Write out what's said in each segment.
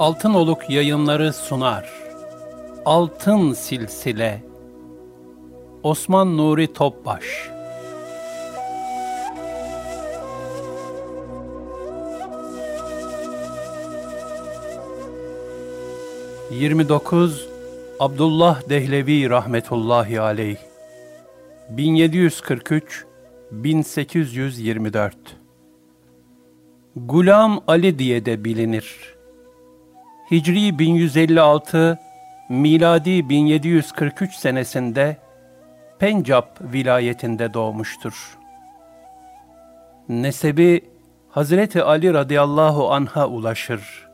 Altınoluk yayınları sunar. Altın Silsile Osman Nuri Topbaş Yirmi dokuz Abdullah Dehlevi rahmetullahi aleyh 1743 1824 Gulam Ali diye de bilinir. Hicri 1156, miladi 1743 senesinde Pencap vilayetinde doğmuştur. Nesebi Hazreti Ali radıyallahu anha ulaşır.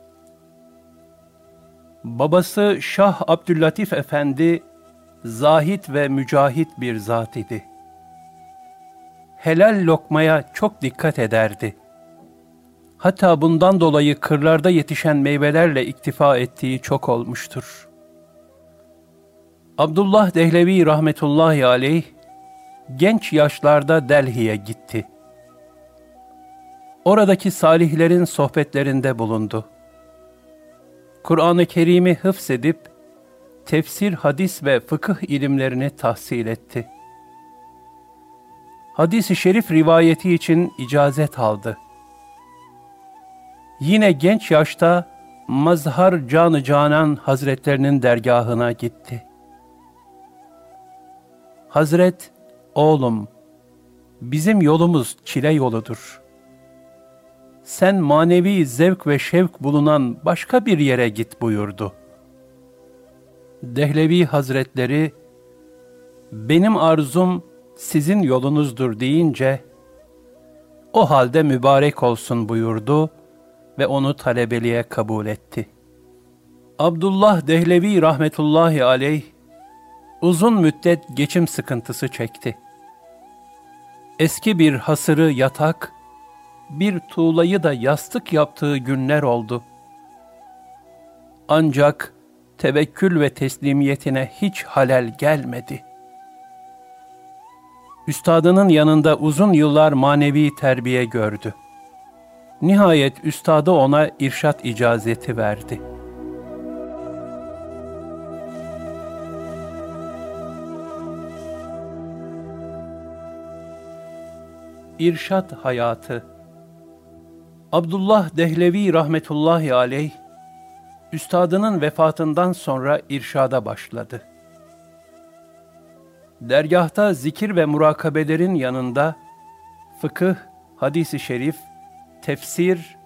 Babası Şah Abdüllatif Efendi, zahit ve mücahit bir zat idi. Helal lokmaya çok dikkat ederdi.'' Hatta bundan dolayı kırlarda yetişen meyvelerle iktifa ettiği çok olmuştur. Abdullah Dehlevi rahmetullahi aleyh, genç yaşlarda Delhi'ye gitti. Oradaki salihlerin sohbetlerinde bulundu. Kur'an-ı Kerim'i hıfzedip, tefsir, hadis ve fıkıh ilimlerini tahsil etti. Hadis-i şerif rivayeti için icazet aldı.'' Yine genç yaşta Mazhar Canı Canan Hazretlerinin dergahına gitti. Hazret, oğlum, bizim yolumuz çile yoludur. Sen manevi zevk ve şevk bulunan başka bir yere git buyurdu. Dehlevi Hazretleri, benim arzum sizin yolunuzdur deyince, o halde mübarek olsun buyurdu ve onu talebeliğe kabul etti. Abdullah Dehlevi rahmetullahi aleyh uzun müddet geçim sıkıntısı çekti. Eski bir hasırı yatak, bir tuğlayı da yastık yaptığı günler oldu. Ancak tevekkül ve teslimiyetine hiç halel gelmedi. Üstadının yanında uzun yıllar manevi terbiye gördü.'' Nihayet üstadı ona irşat icazeti verdi. İrşat Hayatı Abdullah Dehlevi rahmetullahi aleyh, üstadının vefatından sonra irşada başladı. Dergahta zikir ve murakabelerin yanında fıkıh, hadisi şerif, tefsir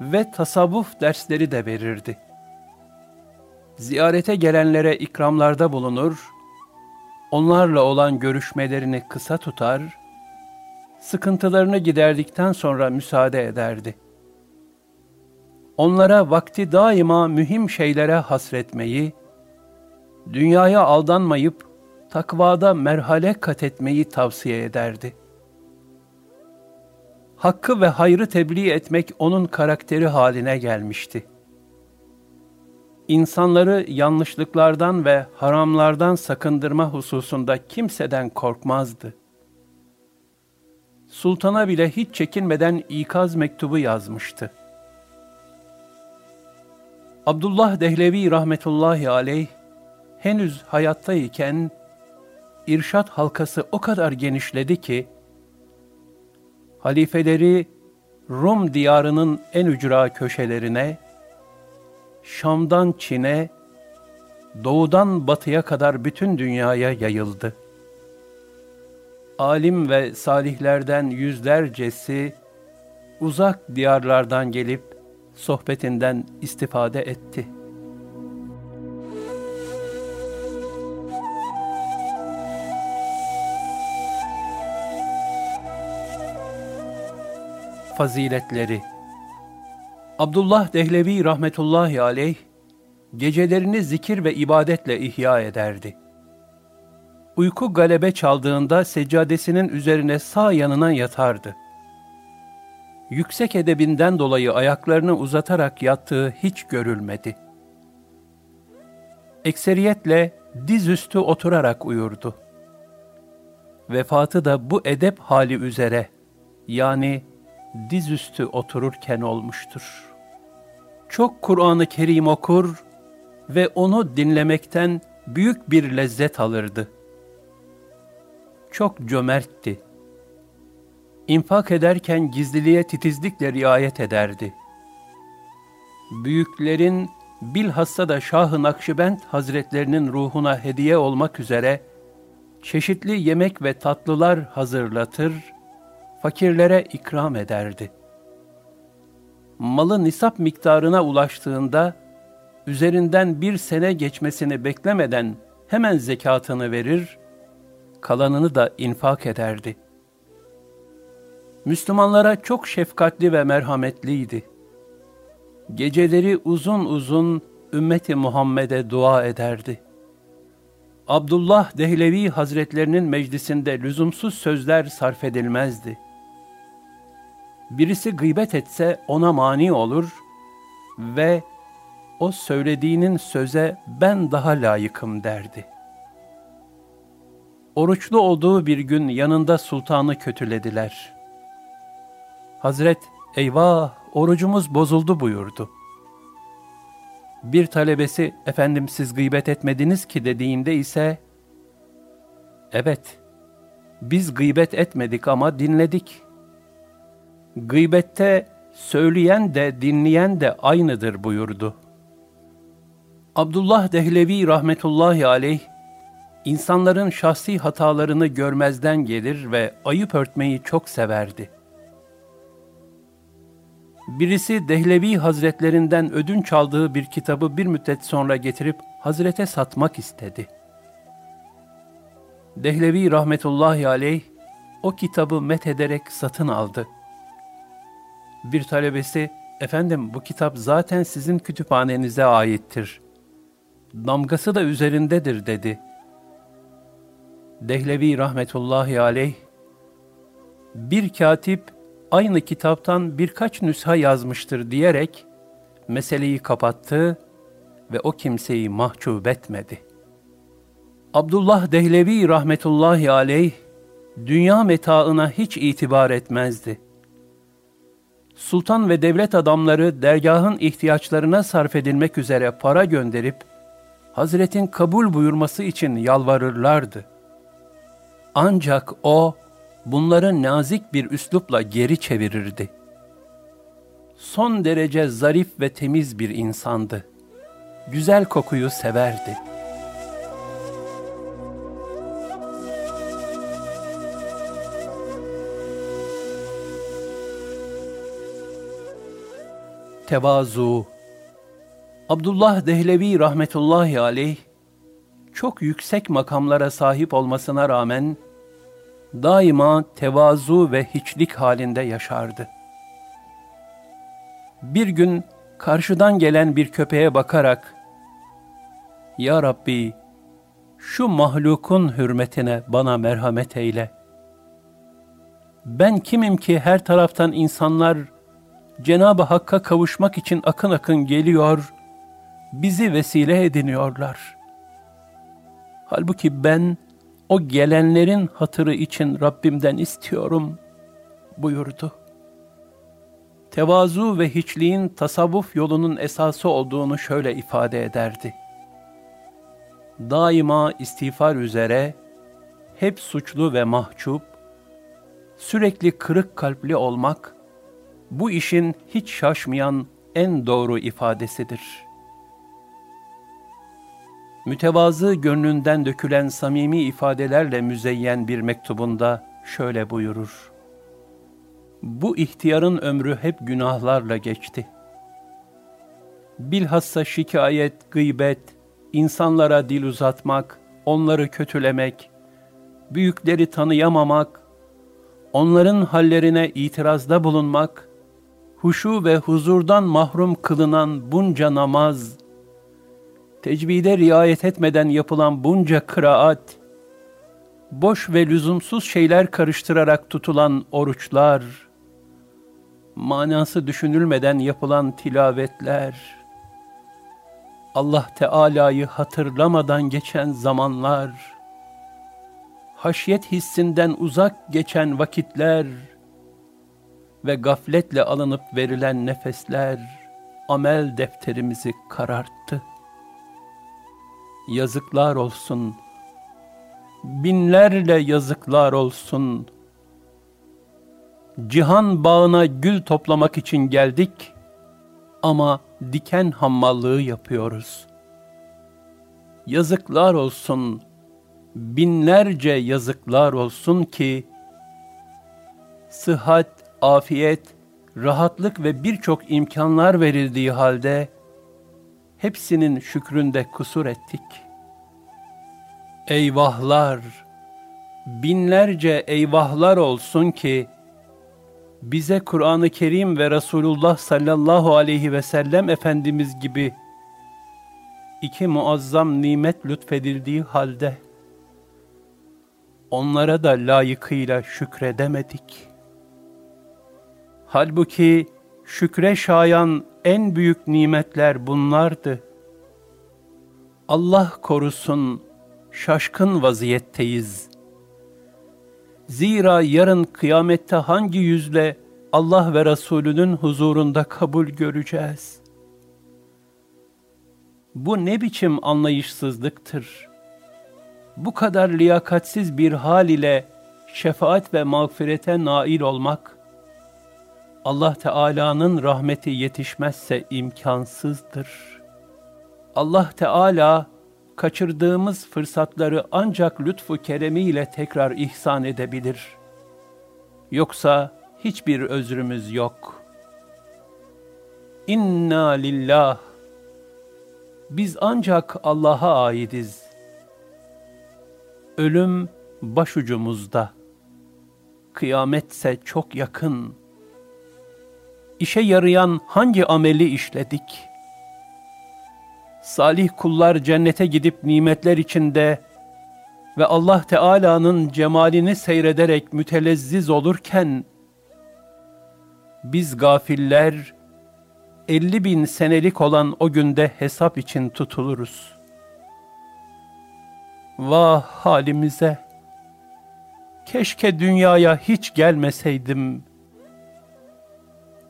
ve tasavvuf dersleri de verirdi. Ziyarete gelenlere ikramlarda bulunur, onlarla olan görüşmelerini kısa tutar, sıkıntılarını giderdikten sonra müsaade ederdi. Onlara vakti daima mühim şeylere hasretmeyi, dünyaya aldanmayıp takvada merhale kat etmeyi tavsiye ederdi hakkı ve hayrı tebliğ etmek onun karakteri haline gelmişti. İnsanları yanlışlıklardan ve haramlardan sakındırma hususunda kimseden korkmazdı. Sultana bile hiç çekinmeden ikaz mektubu yazmıştı. Abdullah Dehlevi rahmetullahi aleyh henüz hayattayken irşat halkası o kadar genişledi ki halifeleri Rum diyarının en ücra köşelerine, Şam'dan Çin'e, doğudan batıya kadar bütün dünyaya yayıldı. Alim ve salihlerden yüzlercesi uzak diyarlardan gelip sohbetinden istifade etti.'' Faziletleri Abdullah Dehlevi rahmetullahi aleyh, gecelerini zikir ve ibadetle ihya ederdi. Uyku galebe çaldığında seccadesinin üzerine sağ yanına yatardı. Yüksek edebinden dolayı ayaklarını uzatarak yattığı hiç görülmedi. Ekseriyetle dizüstü oturarak uyurdu. Vefatı da bu edep hali üzere, yani dizüstü otururken olmuştur. çok Kur'an-ı Kerim okur ve onu dinlemekten büyük bir lezzet alırdı. Çok cömertti. İnfak ederken gizliliğe titizlikle riayet ederdi. Büyüklerin bilhassa da Şah-ı Nakşibend Hazretlerinin ruhuna hediye olmak üzere çeşitli yemek ve tatlılar hazırlatır, fakirlere ikram ederdi. Malı nisap miktarına ulaştığında, üzerinden bir sene geçmesini beklemeden hemen zekatını verir, kalanını da infak ederdi. Müslümanlara çok şefkatli ve merhametliydi. Geceleri uzun uzun ümmeti Muhammed'e dua ederdi.'' Abdullah Dehlevi Hazretlerinin meclisinde lüzumsuz sözler sarf edilmezdi. Birisi gıybet etse ona mani olur ve o söylediğinin söze ben daha layıkım derdi. Oruçlu olduğu bir gün yanında sultanı kötülediler. Hazret, eyvah orucumuz bozuldu buyurdu.'' Bir talebesi, efendim siz gıybet etmediniz ki dediğinde ise, evet, biz gıybet etmedik ama dinledik. Gıybette söyleyen de dinleyen de aynıdır buyurdu. Abdullah Dehlevi rahmetullahi aleyh, insanların şahsi hatalarını görmezden gelir ve ayıp örtmeyi çok severdi.'' Birisi Dehlevi Hazretlerinden ödünç aldığı bir kitabı bir müddet sonra getirip Hazrete satmak istedi. Dehlevi rahmetullahi aleyh o kitabı met ederek satın aldı. Bir talebesi, efendim bu kitap zaten sizin kütüphanenize aittir. Damgası da üzerindedir dedi. Dehlevi rahmetullahi aleyh, bir katip aynı kitaptan birkaç nüsha yazmıştır diyerek meseleyi kapattı ve o kimseyi mahcup etmedi. Abdullah Dehlevi rahmetullahi aleyh dünya metaına hiç itibar etmezdi. Sultan ve devlet adamları dergahın ihtiyaçlarına sarf edilmek üzere para gönderip Hazretin kabul buyurması için yalvarırlardı. Ancak o bunları nazik bir üslupla geri çevirirdi. Son derece zarif ve temiz bir insandı. Güzel kokuyu severdi. Tevazu Abdullah Dehlevi rahmetullahi aleyh çok yüksek makamlara sahip olmasına rağmen daima tevazu ve hiçlik halinde yaşardı. Bir gün karşıdan gelen bir köpeğe bakarak, Ya Rabbi, şu mahlukun hürmetine bana merhamet eyle. Ben kimim ki her taraftan insanlar Cenab-ı Hakk'a kavuşmak için akın akın geliyor, bizi vesile ediniyorlar. Halbuki ben, o gelenlerin hatırı için Rabbimden istiyorum buyurdu. Tevazu ve hiçliğin tasavvuf yolunun esası olduğunu şöyle ifade ederdi. Daima istiğfar üzere, hep suçlu ve mahcup, sürekli kırık kalpli olmak, bu işin hiç şaşmayan en doğru ifadesidir.'' mütevazı gönlünden dökülen samimi ifadelerle müzeyyen bir mektubunda şöyle buyurur. Bu ihtiyarın ömrü hep günahlarla geçti. Bilhassa şikayet, gıybet, insanlara dil uzatmak, onları kötülemek, büyükleri tanıyamamak, onların hallerine itirazda bulunmak, huşu ve huzurdan mahrum kılınan bunca namaz, tecvide riayet etmeden yapılan bunca kıraat, boş ve lüzumsuz şeyler karıştırarak tutulan oruçlar, manası düşünülmeden yapılan tilavetler, Allah Teala'yı hatırlamadan geçen zamanlar, haşyet hissinden uzak geçen vakitler ve gafletle alınıp verilen nefesler, amel defterimizi kararttı. Yazıklar olsun, binlerle yazıklar olsun. Cihan bağına gül toplamak için geldik ama diken hammallığı yapıyoruz. Yazıklar olsun, binlerce yazıklar olsun ki, sıhhat, afiyet, rahatlık ve birçok imkanlar verildiği halde, hepsinin şükründe kusur ettik. Eyvahlar, binlerce eyvahlar olsun ki, bize Kur'an-ı Kerim ve Resulullah sallallahu aleyhi ve sellem Efendimiz gibi iki muazzam nimet lütfedildiği halde onlara da layıkıyla şükredemedik. Halbuki şükre şayan en büyük nimetler bunlardı. Allah korusun şaşkın vaziyetteyiz. Zira yarın kıyamette hangi yüzle Allah ve Resulünün huzurunda kabul göreceğiz? Bu ne biçim anlayışsızlıktır? Bu kadar liyakatsiz bir hal ile şefaat ve mağfirete nail olmak, Allah Teala'nın rahmeti yetişmezse imkansızdır. Allah Teala kaçırdığımız fırsatları ancak lütfu keremiyle tekrar ihsan edebilir. Yoksa hiçbir özrümüz yok. İnna lillah. Biz ancak Allah'a aidiz. Ölüm başucumuzda. Kıyametse çok yakın. İşe yarayan hangi ameli işledik?'' salih kullar cennete gidip nimetler içinde ve Allah Teala'nın cemalini seyrederek mütelezziz olurken, biz gafiller, elli bin senelik olan o günde hesap için tutuluruz. Vah halimize! Keşke dünyaya hiç gelmeseydim.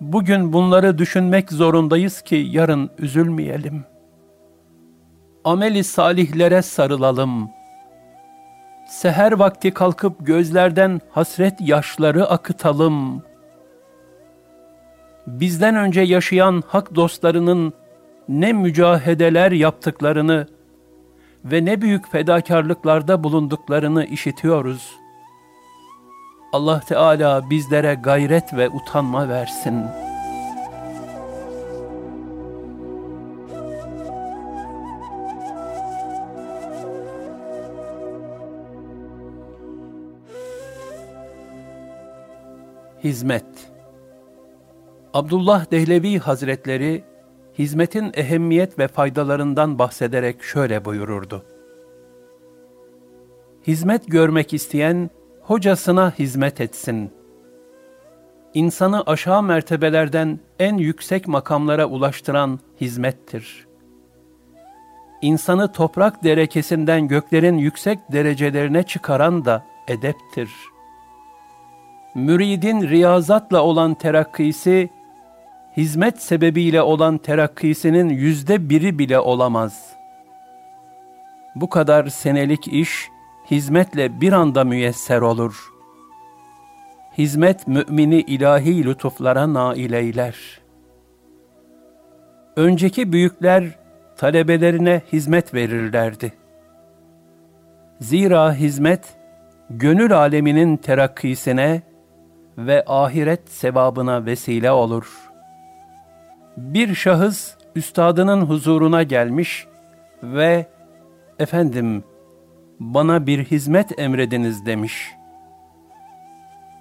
Bugün bunları düşünmek zorundayız ki yarın üzülmeyelim.'' ameli salihlere sarılalım. Seher vakti kalkıp gözlerden hasret yaşları akıtalım. Bizden önce yaşayan hak dostlarının ne mücahedeler yaptıklarını ve ne büyük fedakarlıklarda bulunduklarını işitiyoruz. Allah Teala bizlere gayret ve utanma versin.'' Hizmet Abdullah Dehlevi Hazretleri, hizmetin ehemmiyet ve faydalarından bahsederek şöyle buyururdu. Hizmet görmek isteyen, hocasına hizmet etsin. İnsanı aşağı mertebelerden en yüksek makamlara ulaştıran hizmettir. İnsanı toprak derekesinden göklerin yüksek derecelerine çıkaran da edeptir.'' müridin riyazatla olan terakkisi, hizmet sebebiyle olan terakkisinin yüzde biri bile olamaz. Bu kadar senelik iş, hizmetle bir anda müyesser olur. Hizmet mümini ilahi lütuflara nail eyler. Önceki büyükler talebelerine hizmet verirlerdi. Zira hizmet, gönül aleminin terakkisine, ve ahiret sevabına vesile olur. Bir şahıs üstadının huzuruna gelmiş ve efendim bana bir hizmet emrediniz demiş.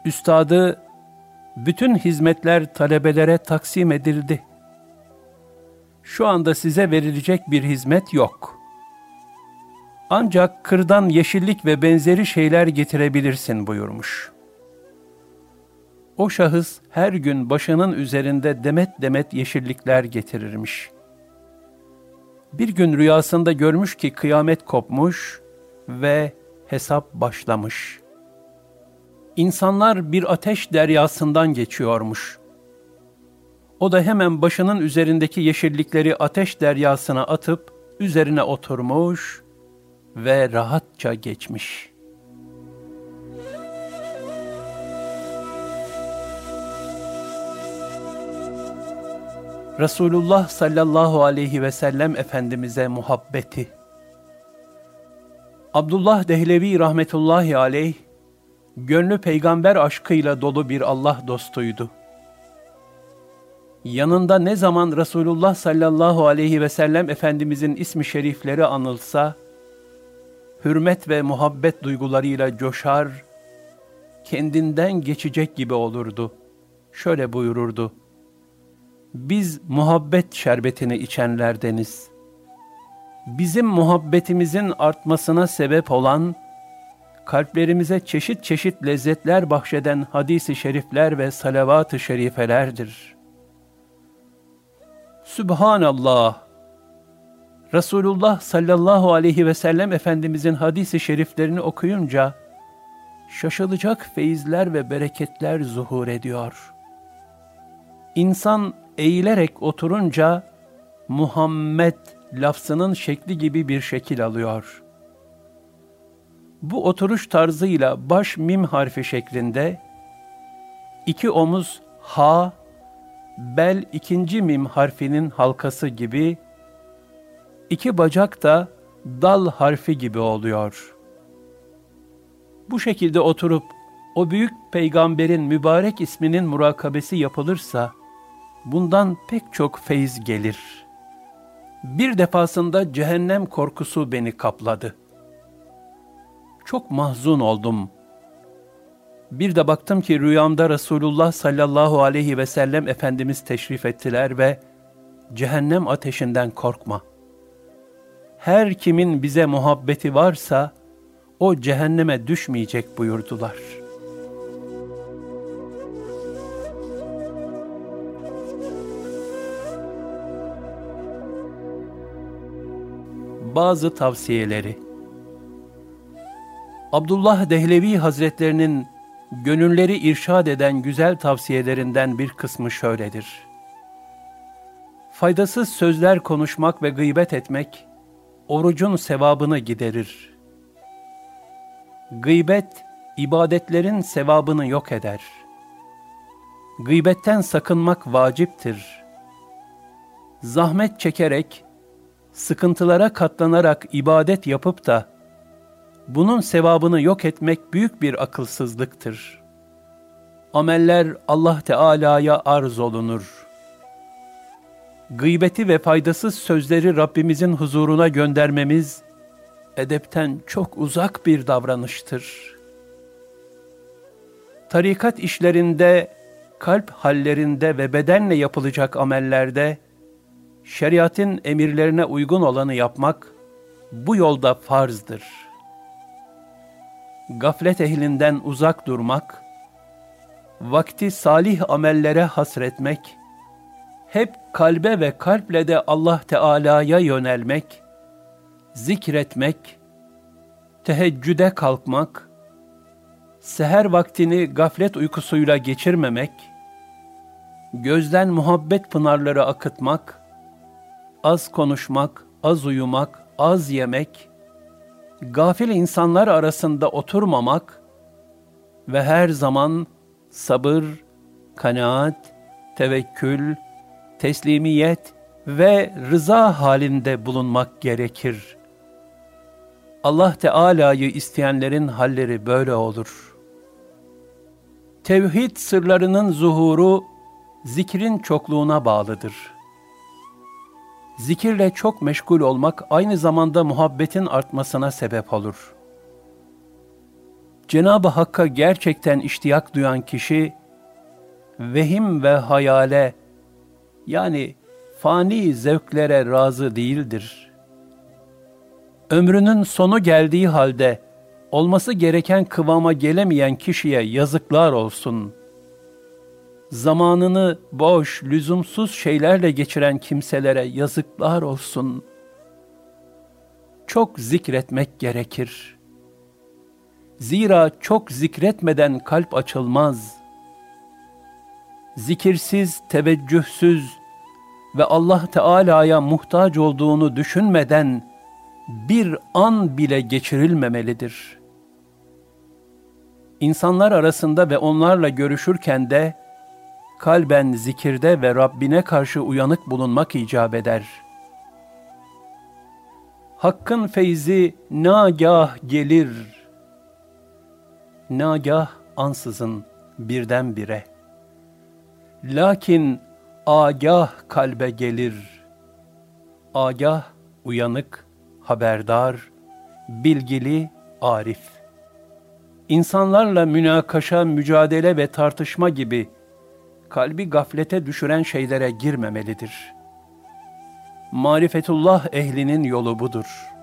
Üstadı bütün hizmetler talebelere taksim edildi. Şu anda size verilecek bir hizmet yok. Ancak kırdan yeşillik ve benzeri şeyler getirebilirsin buyurmuş.'' O şahıs her gün başının üzerinde demet demet yeşillikler getirirmiş. Bir gün rüyasında görmüş ki kıyamet kopmuş ve hesap başlamış. İnsanlar bir ateş deryasından geçiyormuş. O da hemen başının üzerindeki yeşillikleri ateş deryasına atıp üzerine oturmuş ve rahatça geçmiş. Resulullah sallallahu aleyhi ve sellem Efendimiz'e muhabbeti. Abdullah Dehlevi rahmetullahi aleyh, gönlü peygamber aşkıyla dolu bir Allah dostuydu. Yanında ne zaman Resulullah sallallahu aleyhi ve sellem Efendimizin ismi şerifleri anılsa, hürmet ve muhabbet duygularıyla coşar, kendinden geçecek gibi olurdu. Şöyle buyururdu, Biz muhabbet şerbetini içenlerdeniz. Bizim muhabbetimizin artmasına sebep olan, kalplerimize çeşit çeşit lezzetler bahşeden hadisi şerifler ve salavat-ı şerifelerdir. Sübhanallah! Resulullah sallallahu aleyhi ve sellem Efendimizin hadisi şeriflerini okuyunca, şaşılacak feyizler ve bereketler zuhur ediyor. İnsan eğilerek oturunca, Muhammed lafzının şekli gibi bir şekil alıyor.'' Bu oturuş tarzıyla baş mim harfi şeklinde, iki omuz ha, bel ikinci mim harfinin halkası gibi, iki bacak da dal harfi gibi oluyor. Bu şekilde oturup o büyük peygamberin mübarek isminin murakabesi yapılırsa, bundan pek çok feyiz gelir. Bir defasında cehennem korkusu beni kapladı.'' çok mahzun oldum. Bir de baktım ki rüyamda Resulullah sallallahu aleyhi ve sellem Efendimiz teşrif ettiler ve cehennem ateşinden korkma. Her kimin bize muhabbeti varsa o cehenneme düşmeyecek buyurdular. Bazı tavsiyeleri Abdullah Dehlevi Hazretlerinin gönülleri irşad eden güzel tavsiyelerinden bir kısmı şöyledir. Faydasız sözler konuşmak ve gıybet etmek, orucun sevabını giderir. Gıybet, ibadetlerin sevabını yok eder. Gıybetten sakınmak vaciptir. Zahmet çekerek, sıkıntılara katlanarak ibadet yapıp da, bunun sevabını yok etmek büyük bir akılsızlıktır. Ameller Allah Teala'ya arz olunur. Gıybeti ve faydasız sözleri Rabbimizin huzuruna göndermemiz, edepten çok uzak bir davranıştır. Tarikat işlerinde, kalp hallerinde ve bedenle yapılacak amellerde, şeriatın emirlerine uygun olanı yapmak, bu yolda farzdır.'' gaflet ehlinden uzak durmak, vakti salih amellere hasretmek, hep kalbe ve kalple de Allah Teala'ya yönelmek, zikretmek, teheccüde kalkmak, seher vaktini gaflet uykusuyla geçirmemek, gözden muhabbet pınarları akıtmak, az konuşmak, az uyumak, az yemek, gafil insanlar arasında oturmamak ve her zaman sabır, kanaat, tevekkül, teslimiyet ve rıza halinde bulunmak gerekir. Allah Teala'yı isteyenlerin halleri böyle olur. Tevhid sırlarının zuhuru zikrin çokluğuna bağlıdır.'' Zikirle çok meşgul olmak aynı zamanda muhabbetin artmasına sebep olur. Cenab-ı Hakk'a gerçekten iştiyak duyan kişi, vehim ve hayale, yani fani zevklere razı değildir. Ömrünün sonu geldiği halde, olması gereken kıvama gelemeyen kişiye yazıklar olsun.'' Zamanını boş, lüzumsuz şeylerle geçiren kimselere yazıklar olsun. Çok zikretmek gerekir. Zira çok zikretmeden kalp açılmaz. zikirsiz, teveccühsüz ve Allah Teala'ya muhtaç olduğunu düşünmeden bir an bile geçirilmemelidir. İnsanlar arasında ve onlarla görüşürken de kalben zikirde ve Rabbine karşı uyanık bulunmak icap eder. Hakkın feyzi nagah gelir. Nagah ansızın birdenbire. Lakin agah kalbe gelir. Agah, uyanık, haberdar, bilgili, arif. İnsanlarla münakaşa, mücadele ve tartışma gibi kalbi gaflete düşüren şeylere girmemelidir. Marifetullah ehlinin yolu budur.''